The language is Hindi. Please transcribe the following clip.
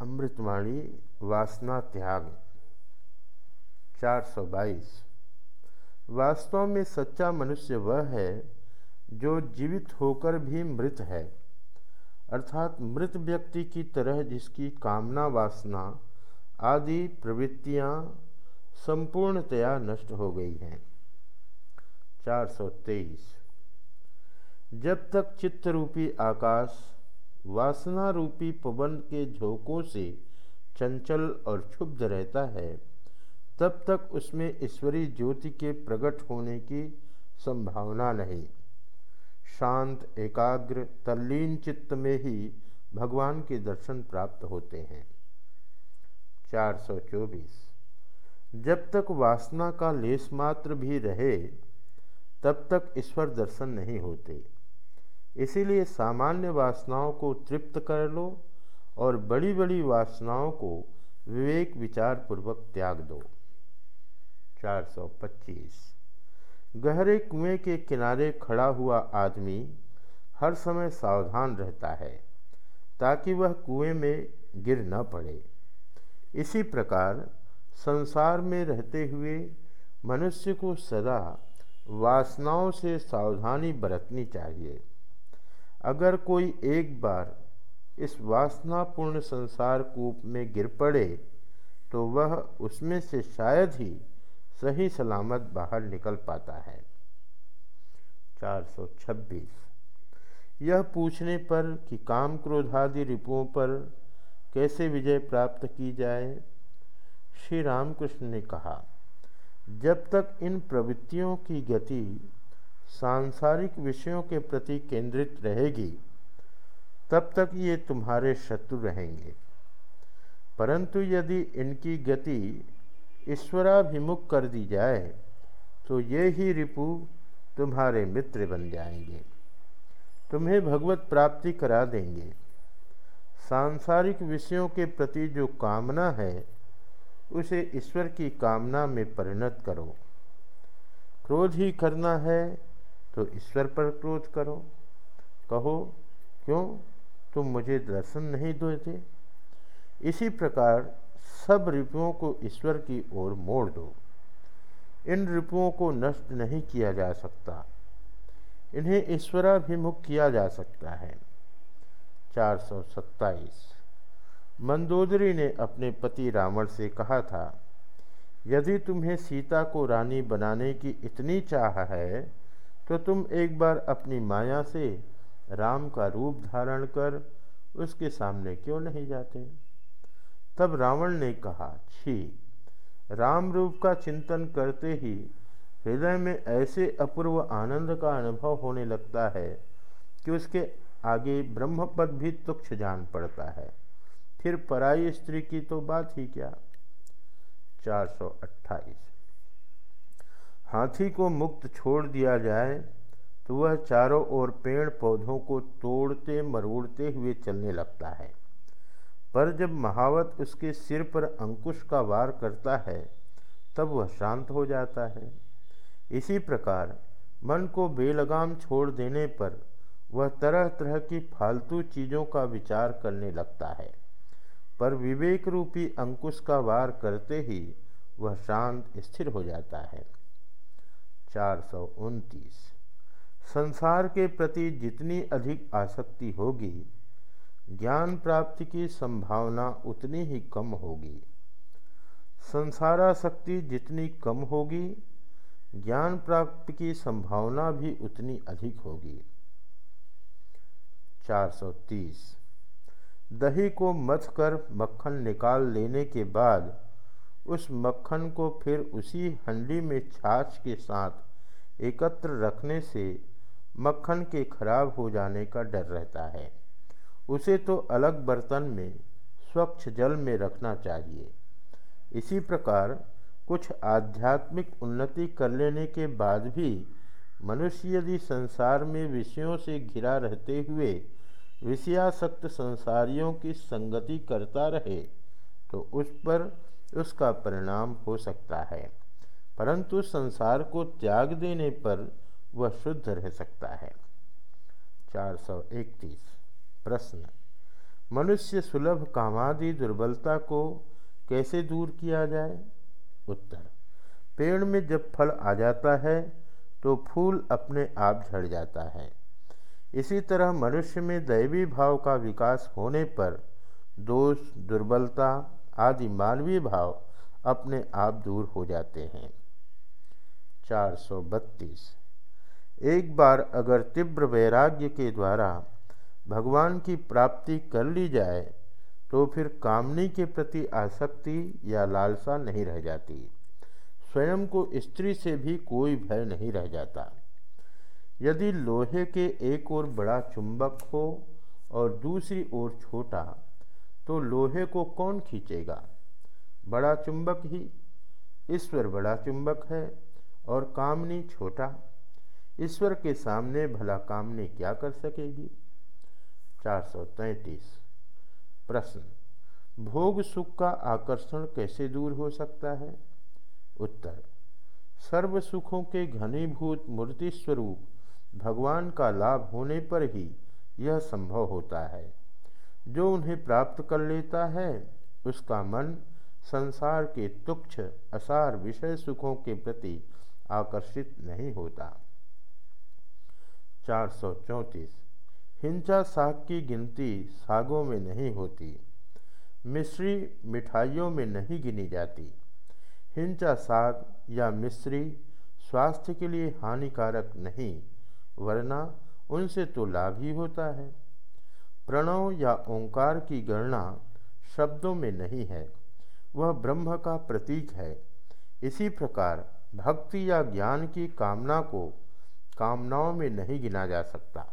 अमृतवाणी, वासना त्याग 422 वास्तव में सच्चा मनुष्य वह है जो जीवित होकर भी मृत है। अर्थात मृत व्यक्ति की तरह जिसकी कामना, वासना आदि प्रवृत्तियाँ संपूर्णतया नष्ट हो गई हैं। 423 जब तक चित्त रूपी आकाश वासना रूपी पवन के झोंकों से चंचल और क्षुब्ध रहता है। तब तक उसमें ईश्वरी ज्योति के प्रकट होने की संभावना नहीं। शांत, एकाग्र, तल्लीन चित्त में ही भगवान के दर्शन प्राप्त होते हैं। 424 जब तक वासना का लेस मात्र भी रहे, तब तक ईश्वर दर्शन नहीं होते। इसीलिए सामान्य वासनाओं को तृप्त कर लो और बड़ी बड़ी वासनाओं को विवेक विचार पूर्वक त्याग दो। 425 गहरे कुएँ के किनारे खड़ा हुआ आदमी हर समय सावधान रहता है, ताकि वह कुएँ में गिर न पड़े। इसी प्रकार संसार में रहते हुए मनुष्य को सदा वासनाओं से सावधानी बरतनी चाहिए। अगर कोई एक बार इस वासनापूर्ण संसार कूप में गिर पड़े तो वह उसमें से शायद ही सही सलामत बाहर निकल पाता है। 426 यह पूछने पर कि काम क्रोधादि रिपुओं पर कैसे विजय प्राप्त की जाए? श्री रामकृष्ण ने कहा, जब तक इन प्रवृत्तियों की गति सांसारिक विषयों के प्रति केंद्रित रहेगी, तब तक ये तुम्हारे शत्रु रहेंगे। परंतु यदि इनकी गति ईश्वराभिमुख कर दी जाए तो ये ही रिपु तुम्हारे मित्र बन जाएँगे। तुम्हें भगवत प्राप्ति करा देंगे। सांसारिक विषयों के प्रति जो कामना है, उसे ईश्वर की कामना में परिणत करो। क्रोध ही करना है तो ईश्वर पर क्रोध करो। कहो, क्यों? तुम मुझे दर्शन नहीं देते। इसी प्रकार सब रिपुओं को ईश्वर की ओर मोड़ दो। इन रिपुओं को नष्ट नहीं किया जा सकता। इन्हें ईश्वराभिमुख किया जा सकता है। 427 मंदोदरी ने अपने पति रावण से कहा था, यदि तुम्हें सीता को रानी बनाने की इतनी चाह है तो तुम एक बार अपनी माया से राम का रूप धारण कर उसके सामने क्यों नहीं जाते? तब रावण ने कहा, छी, राम रूप का चिंतन करते ही हृदय में ऐसे अपूर्व आनंद का अनुभव होने लगता है कि उसके आगे ब्रह्मपद भी तुक्ष जान पड़ता है। फिर पराई स्त्री की तो बात ही क्या? 428 हाथी को मुक्त छोड़ दिया जाए तो वह चारों ओर पेड़ पौधों को तोड़ते मरोड़ते हुए चलने लगता है। पर जब महावत उसके सिर पर अंकुश का वार करता है, तब वह शांत हो जाता है। इसी प्रकार मन को बेलगाम छोड़ देने पर वह तरह तरह की फालतू चीज़ों का विचार करने लगता है। पर विवेक रूपी अंकुश का वार करते ही वह शांत, स्थिर हो जाता है। चार सौ उनतीस। संसार के प्रति जितनी अधिक आसक्ति होगी, ज्ञान प्राप्ति की संभावना उतनी ही कम होगी। संसाराशक्ति जितनी कम होगी, ज्ञान प्राप्ति की संभावना भी उतनी अधिक होगी। 430 दही को मथ कर मक्खन निकाल लेने के बाद उस मक्खन को फिर उसी हंडी में छाछ के साथ एकत्र रखने से मक्खन के खराब हो जाने का डर रहता है। उसे तो अलग बर्तन में, स्वच्छ जल में रखना चाहिए। इसी प्रकार कुछ आध्यात्मिक उन्नति कर लेने के बाद भी मनुष्य यदि संसार में विषयों से घिरा रहते हुए विषयासक्त संसारियों की संगति करता रहे तो उस पर उसका परिणाम हो सकता है। परंतु संसार को त्याग देने पर वह शुद्ध रह सकता है। 431 प्रश्न। मनुष्य सुलभ कामादि दुर्बलता को कैसे दूर किया जाए? उत्तर। पेड़ में जब फल आ जाता है तो फूल अपने आप झड़ जाता है। इसी तरह मनुष्य में दैवी भाव का विकास होने पर दोष, दुर्बलता आदि मानवीय भाव अपने आप दूर हो जाते हैं। 432 एक बार अगर तीव्र वैराग्य के द्वारा भगवान की प्राप्ति कर ली जाए तो फिर कामनी के प्रति आसक्ति या लालसा नहीं रह जाती। स्वयं को स्त्री से भी कोई भय नहीं रह जाता। यदि लोहे के एक ओर बड़ा चुंबक हो और दूसरी ओर छोटा तो लोहे को कौन खींचेगा? बड़ा चुंबक ही। ईश्वर बड़ा चुंबक है और कामनी छोटा। ईश्वर के सामने भला कामनी क्या कर सकेगी? 433 प्रश्न, भोग सुख का आकर्षण कैसे दूर हो सकता है? उत्तर, सर्व सुखों के घनीभूत मूर्ति स्वरूप भगवान का लाभ होने पर ही यह संभव होता है। जो उन्हें प्राप्त कर लेता है, उसका मन संसार के तुक्ष असार विषय सुखों के प्रति आकर्षित नहीं होता। चार सौ चौंतीस। हिंसा साग की गिनती सागों में नहीं होती, मिश्री मिठाइयों में नहीं गिनी जाती। हिंसा साग या मिश्री स्वास्थ्य के लिए हानिकारक नहीं, वरना उनसे तो लाभ ही होता है। प्रणव या ओंकार की गणना शब्दों में नहीं है। वह ब्रह्म का प्रतीक है। इसी प्रकार भक्ति या ज्ञान की कामना को कामनाओं में नहीं गिना जा सकता।